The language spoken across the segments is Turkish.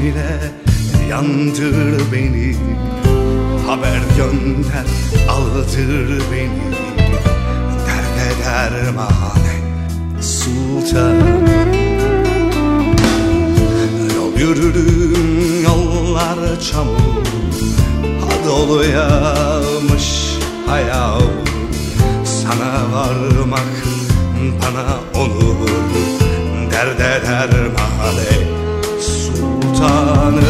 kendine Yandır beni. Haber gönder aldır beni. Derde dermane sultan. Yol yürürüm yollar çamur. Ha dolu yağmış hayal. Sana varmak bana olur Derde dermane sultanım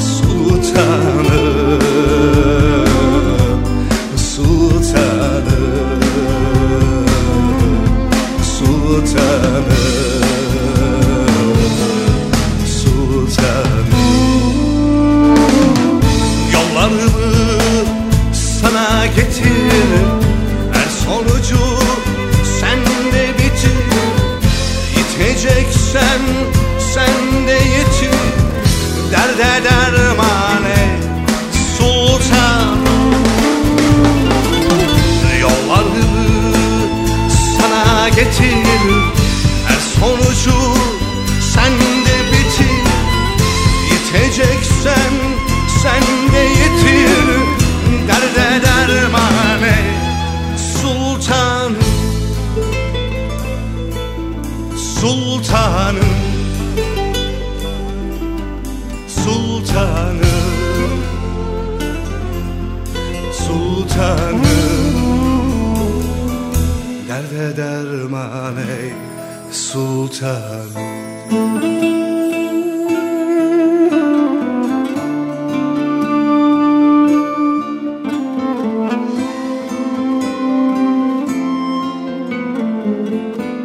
Sultanım Sultanım Sultanım Yollarımı sana getir Her sonucu Her sonucu sende bitir. Yiteceksen sen de yitir Derde dermane sultan Sultanım. Sultanım. Sultanım Derde dermane sultanım? Aşkım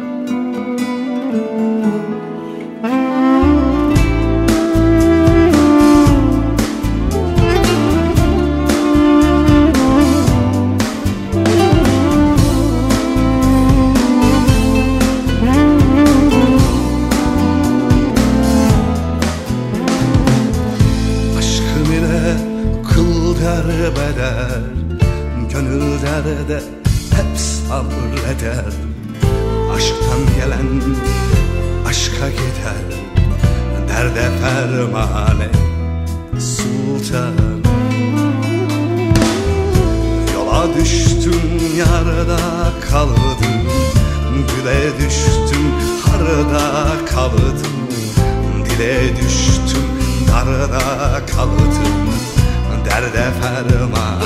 Derde hep sabreder Aşktan gelen aşka gider. Derde fermane sultan. Yola düştüm yarıda kaldım. Güle düştüm harda kaldım. Dile düştüm darda kaldım. Derde fermane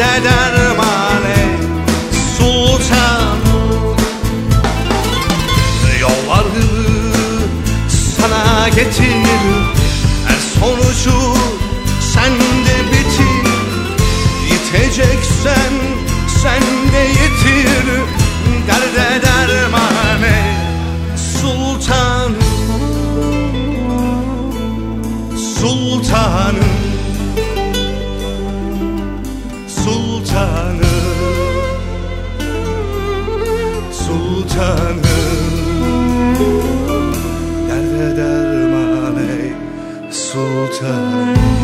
Derde dermane sultan Yollarımı sana getir Her sonucu sende bitir. Yiteceksen sen Derde dermane sultanım